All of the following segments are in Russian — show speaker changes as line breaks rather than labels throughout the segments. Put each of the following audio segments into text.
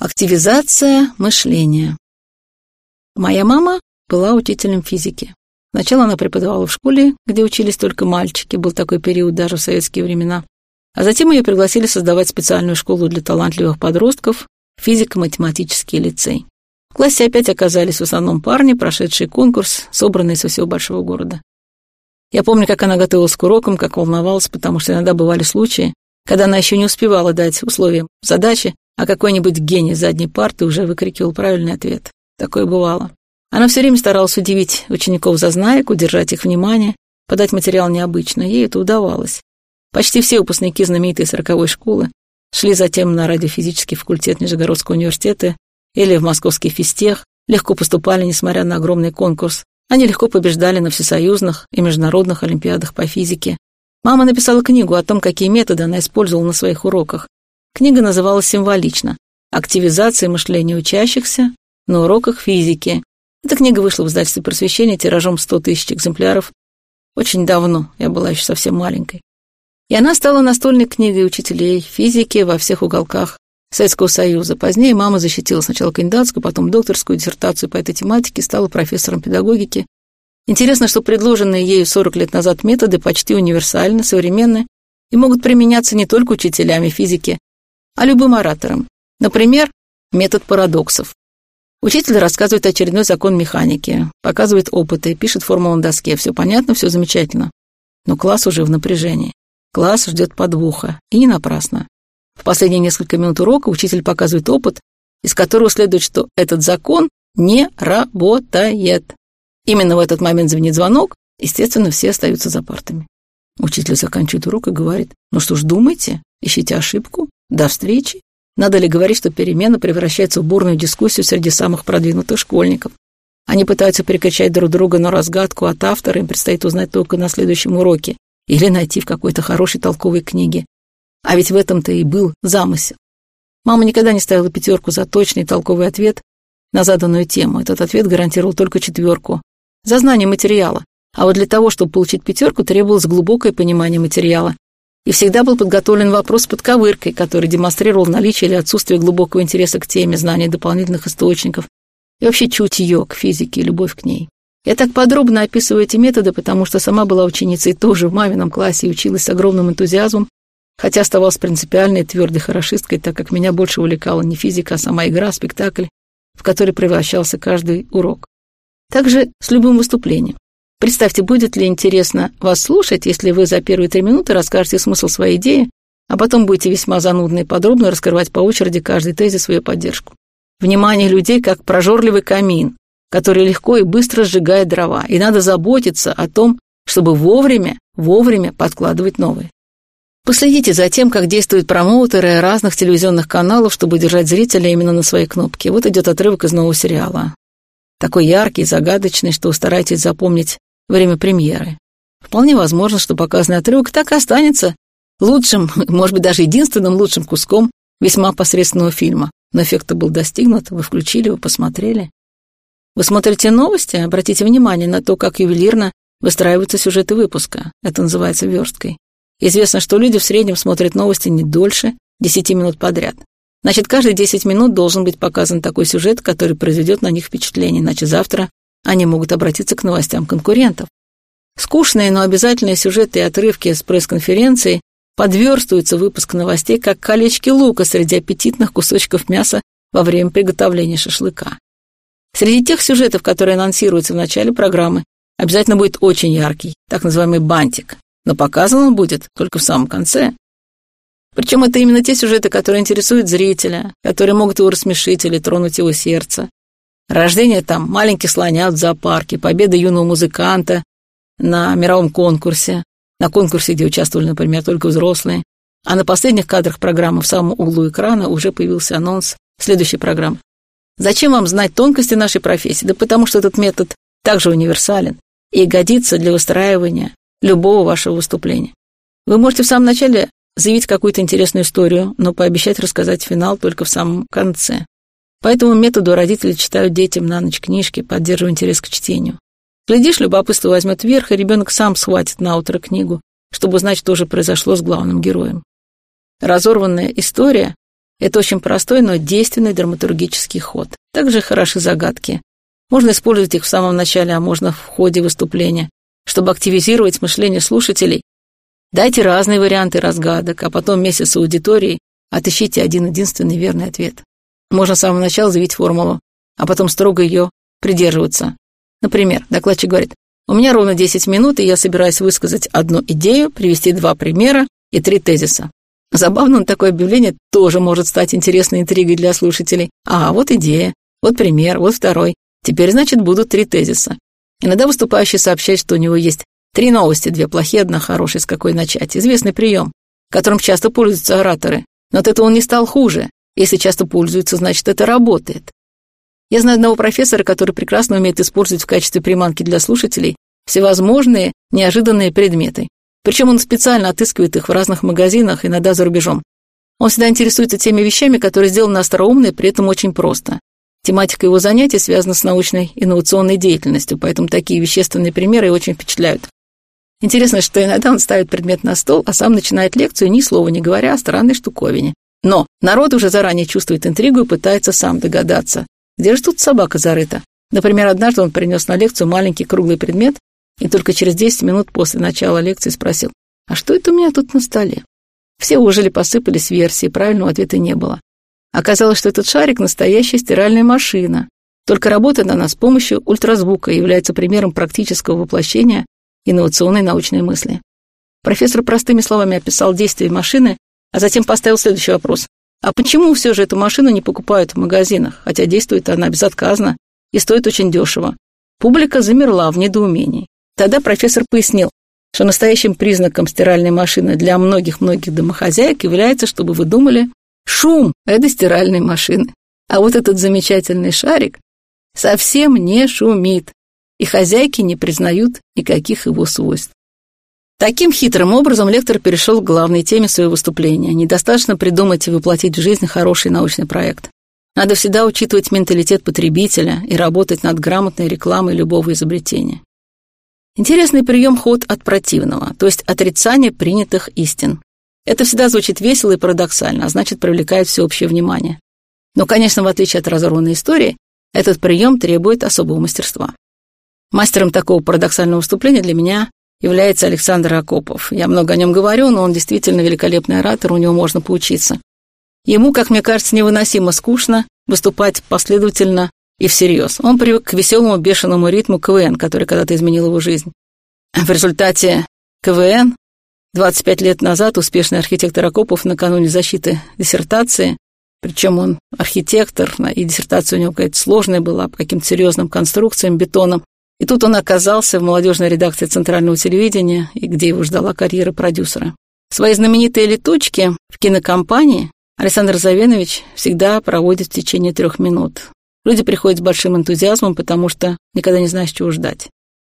Активизация мышления. Моя мама была учителем физики. Сначала она преподавала в школе, где учились только мальчики, был такой период даже в советские времена. А затем ее пригласили создавать специальную школу для талантливых подростков, физико-математический лицей. В классе опять оказались в основном парни, прошедшие конкурс, собранные со всего большого города. Я помню, как она готовилась к урокам, как волновалась, потому что иногда бывали случаи, когда она еще не успевала дать условия задачи, а какой-нибудь гений задней парты уже выкрикивал правильный ответ. Такое бывало. Она все время старалась удивить учеников зазнаек, удержать их внимание, подать материал необычно, ей это удавалось. Почти все выпускники знаменитой сороковой школы шли затем на радиофизический факультет Нижегородского университета или в московский физтех, легко поступали, несмотря на огромный конкурс. Они легко побеждали на всесоюзных и международных олимпиадах по физике. Мама написала книгу о том, какие методы она использовала на своих уроках. Книга называлась символично «Активизация мышления учащихся на уроках физики». Эта книга вышла в издательстве просвещения тиражом 100 тысяч экземпляров. Очень давно, я была еще совсем маленькой. И она стала настольной книгой учителей физики во всех уголках Советского Союза. Позднее мама защитила сначала кандидатскую, потом докторскую диссертацию по этой тематике, стала профессором педагогики. Интересно, что предложенные ею 40 лет назад методы почти универсальны, современны и могут применяться не только учителями физики, а любым оратором. Например, метод парадоксов. Учитель рассказывает очередной закон механики, показывает опыты, пишет формулу на доске. Все понятно, все замечательно. Но класс уже в напряжении. Класс ждет подвоха. И не напрасно. В последние несколько минут урока учитель показывает опыт, из которого следует, что этот закон не работает. Именно в этот момент звенит звонок, естественно, все остаются за партами. Учитель заканчивает урок и говорит, ну что ж, думайте, ищите ошибку, до встречи. Надо ли говорить, что перемена превращается в бурную дискуссию среди самых продвинутых школьников? Они пытаются перекачать друг друга, но разгадку от автора им предстоит узнать только на следующем уроке или найти в какой-то хорошей толковой книге. А ведь в этом-то и был замысел. Мама никогда не ставила пятерку за точный толковый ответ на заданную тему. Этот ответ гарантировал только четверку. За знание материала. А вот для того, чтобы получить пятерку, требовалось глубокое понимание материала, и всегда был подготовлен вопрос с подковыркой, который демонстрировал наличие или отсутствие глубокого интереса к теме, знания дополнительных источников и вообще чутье к физике и любовь к ней. Я так подробно описываю эти методы, потому что сама была ученицей тоже в мамином классе и училась с огромным энтузиазмом, хотя оставалась принципиальной, твердой хорошисткой, так как меня больше увлекала не физика, а сама игра, спектакль, в который превращался каждый урок. Также с любым выступлением. Представьте, будет ли интересно вас слушать, если вы за первые три минуты расскажете смысл своей идеи, а потом будете весьма занудно и подробно раскрывать по очереди каждый тезис свою поддержку. Внимание людей как прожорливый камин, который легко и быстро сжигает дрова, и надо заботиться о том, чтобы вовремя, вовремя подкладывать новые. Последите за тем, как действуют промоутеры разных телевизионных каналов, чтобы держать зрителя именно на своей кнопке. Вот идет отрывок из нового сериала. Такой яркий, загадочный, что вы стараетесь запомнить время премьеры. Вполне возможно, что показанный отрывок так и останется лучшим, может быть, даже единственным лучшим куском весьма посредственного фильма. Но эффект был достигнут, вы включили, вы посмотрели. Вы смотрите новости, обратите внимание на то, как ювелирно выстраиваются сюжеты выпуска. Это называется версткой. Известно, что люди в среднем смотрят новости не дольше 10 минут подряд. Значит, каждые 10 минут должен быть показан такой сюжет, который произведет на них впечатление, иначе завтра они могут обратиться к новостям конкурентов. Скучные, но обязательные сюжеты и отрывки с пресс-конференции подверстываются выпуск новостей, как колечки лука среди аппетитных кусочков мяса во время приготовления шашлыка. Среди тех сюжетов, которые анонсируются в начале программы, обязательно будет очень яркий, так называемый бантик, но показан он будет только в самом конце. Причем это именно те сюжеты, которые интересуют зрителя, которые могут его рассмешить или тронуть его сердце. Рождение там маленьких слонят в зоопарке, победа юного музыканта на мировом конкурсе, на конкурсе, где участвовали, например, только взрослые. А на последних кадрах программы в самом углу экрана уже появился анонс следующей программы. Зачем вам знать тонкости нашей профессии? Да потому что этот метод также универсален и годится для выстраивания любого вашего выступления. Вы можете в самом начале заявить какую-то интересную историю, но пообещать рассказать финал только в самом конце. По этому методу родители читают детям на ночь книжки, поддерживая интерес к чтению. Глядишь, любопытство возьмет верх, и ребенок сам схватит на утро книгу, чтобы узнать, что же произошло с главным героем. Разорванная история Это очень простой, но действенный драматургический ход. Также хороши загадки. Можно использовать их в самом начале, а можно в ходе выступления, чтобы активизировать мышление слушателей. Дайте разные варианты разгадок, а потом вместе с аудиторией отыщите один единственный верный ответ. Можно с самого начала заявить формулу, а потом строго ее придерживаться. Например, докладчик говорит, у меня ровно 10 минут, и я собираюсь высказать одну идею, привести два примера и три тезиса. Забавно, но такое объявление тоже может стать интересной интригой для слушателей. А, вот идея, вот пример, вот второй. Теперь, значит, будут три тезиса. Иногда выступающий сообщает, что у него есть три новости, две плохие, одна хорошая, с какой начать. Известный прием, которым часто пользуются ораторы. Но от этого он не стал хуже. Если часто пользуются, значит, это работает. Я знаю одного профессора, который прекрасно умеет использовать в качестве приманки для слушателей всевозможные неожиданные предметы. Причем он специально отыскивает их в разных магазинах, иногда за рубежом. Он всегда интересуется теми вещами, которые сделаны остроумно и при этом очень просто. Тематика его занятий связана с научной инновационной деятельностью, поэтому такие вещественные примеры очень впечатляют. Интересно, что иногда он ставит предмет на стол, а сам начинает лекцию, ни слова не говоря о странной штуковине. Но народ уже заранее чувствует интригу и пытается сам догадаться, где же тут собака зарыта. Например, однажды он принес на лекцию маленький круглый предмет и только через 10 минут после начала лекции спросил, «А что это у меня тут на столе?» Все ужили, посыпались версии, правильного ответа не было. Оказалось, что этот шарик — настоящая стиральная машина. Только работает она с помощью ультразвука и является примером практического воплощения инновационной научной мысли. Профессор простыми словами описал действие машины, а затем поставил следующий вопрос. А почему все же эту машину не покупают в магазинах, хотя действует она безотказно и стоит очень дешево? Публика замерла в недоумении. Тогда профессор пояснил, что настоящим признаком стиральной машины для многих-многих домохозяек является, чтобы вы думали, шум этой стиральной машины. А вот этот замечательный шарик совсем не шумит, и хозяйки не признают никаких его свойств. Таким хитрым образом лектор перешел к главной теме своего выступления. Недостаточно придумать и воплотить в жизнь хороший научный проект. Надо всегда учитывать менталитет потребителя и работать над грамотной рекламой любого изобретения. Интересный прием ход от противного, то есть отрицание принятых истин. Это всегда звучит весело и парадоксально, а значит привлекает всеобщее внимание. Но, конечно, в отличие от разорванной истории, этот прием требует особого мастерства. Мастером такого парадоксального выступления для меня является Александр Акопов. Я много о нем говорю, но он действительно великолепный оратор, у него можно поучиться. Ему, как мне кажется, невыносимо скучно выступать последовательно и всерьез. Он привык к веселому бешеному ритму КВН, который когда-то изменил его жизнь. В результате КВН 25 лет назад успешный архитектор Акопов накануне защиты диссертации, причем он архитектор, и диссертация у него какая-то сложная была, по каким-то серьезным конструкциям, бетоном, и тут он оказался в молодежной редакции Центрального телевидения, и где его ждала карьера продюсера. Свои знаменитые летучки в кинокомпании Александр Завенович всегда проводит в течение трех минут. Люди приходят с большим энтузиазмом, потому что никогда не знаешь, чего ждать.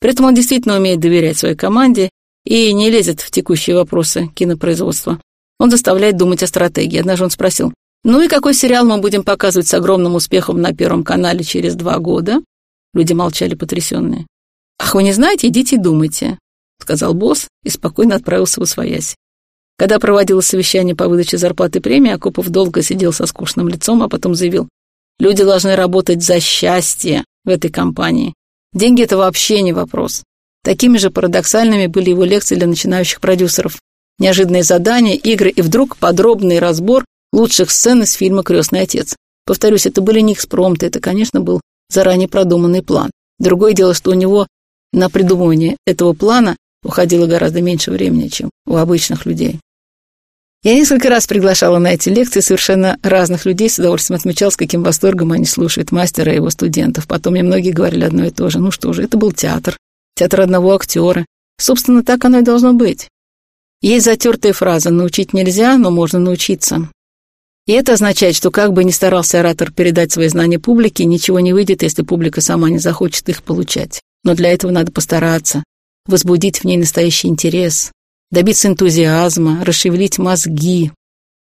При этом он действительно умеет доверять своей команде и не лезет в текущие вопросы кинопроизводства. Он заставляет думать о стратегии. Однажды он спросил, ну и какой сериал мы будем показывать с огромным успехом на Первом канале через два года? Люди молчали потрясенные. «Ах, вы не знаете? Идите думайте», — сказал босс и спокойно отправился в усвоясь. Когда проводилось совещание по выдаче зарплаты и премии, Акопов долго сидел со скучным лицом, а потом заявил, «Люди должны работать за счастье в этой компании. Деньги — это вообще не вопрос». Такими же парадоксальными были его лекции для начинающих продюсеров. Неожиданные задания, игры и вдруг подробный разбор лучших сцен из фильма «Крестный отец». Повторюсь, это были не экспромты, это, конечно, был заранее продуманный план. Другое дело, что у него на придумывание этого плана уходило гораздо меньше времени, чем у обычных людей. Я несколько раз приглашала на эти лекции совершенно разных людей, с удовольствием отмечал, с каким восторгом они слушают мастера и его студентов. Потом мне многие говорили одно и то же. Ну что же, это был театр. Театр одного актера. Собственно, так оно и должно быть. Есть затертая фраза «научить нельзя, но можно научиться». И это означает, что как бы ни старался оратор передать свои знания публике, ничего не выйдет, если публика сама не захочет их получать. Но для этого надо постараться, возбудить в ней настоящий интерес, добиться энтузиазма, расшевелить мозги.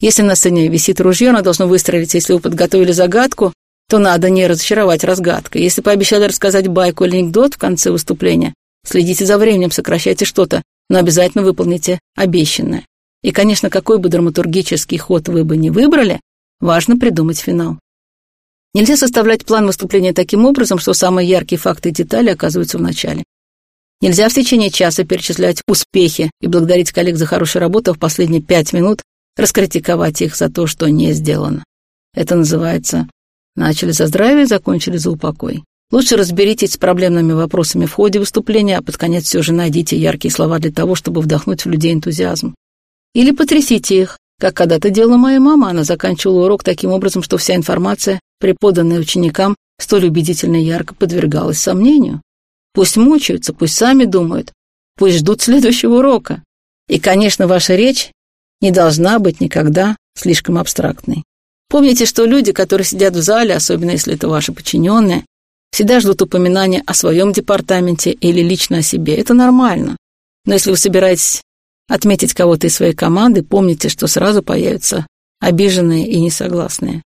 Если на сцене висит ружье, оно должно выстрелить. Если вы подготовили загадку, то надо не разочаровать разгадкой. Если пообещали рассказать байку или анекдот в конце выступления, следите за временем, сокращайте что-то, но обязательно выполните обещанное. И, конечно, какой бы драматургический ход вы бы не выбрали, Важно придумать финал. Нельзя составлять план выступления таким образом, что самые яркие факты и детали оказываются в начале. Нельзя в течение часа перечислять успехи и благодарить коллег за хорошую работу, а в последние пять минут раскритиковать их за то, что не сделано. Это называется «начали за здравие, закончили за упокой». Лучше разберитесь с проблемными вопросами в ходе выступления, а под конец все же найдите яркие слова для того, чтобы вдохнуть в людей энтузиазм. Или потрясите их, как когда-то делала моя мама. Она заканчивала урок таким образом, что вся информация, преподанная ученикам, столь убедительно и ярко подвергалась сомнению. Пусть мучаются, пусть сами думают, пусть ждут следующего урока. И, конечно, ваша речь не должна быть никогда слишком абстрактной. Помните, что люди, которые сидят в зале, особенно если это ваши подчиненные, Всегда ждут упоминания о своем департаменте или лично о себе. Это нормально. Но если вы собираетесь отметить кого-то из своей команды, помните, что сразу появятся обиженные и несогласные.